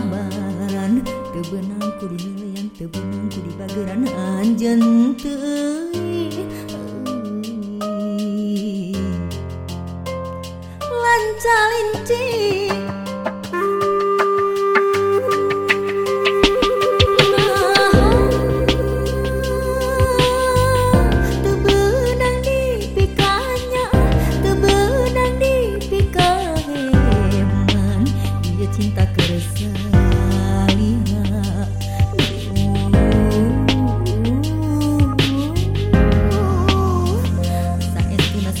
disaban tebenangku dinilaian tebenangku di bageran anjen lancalinci Tebenang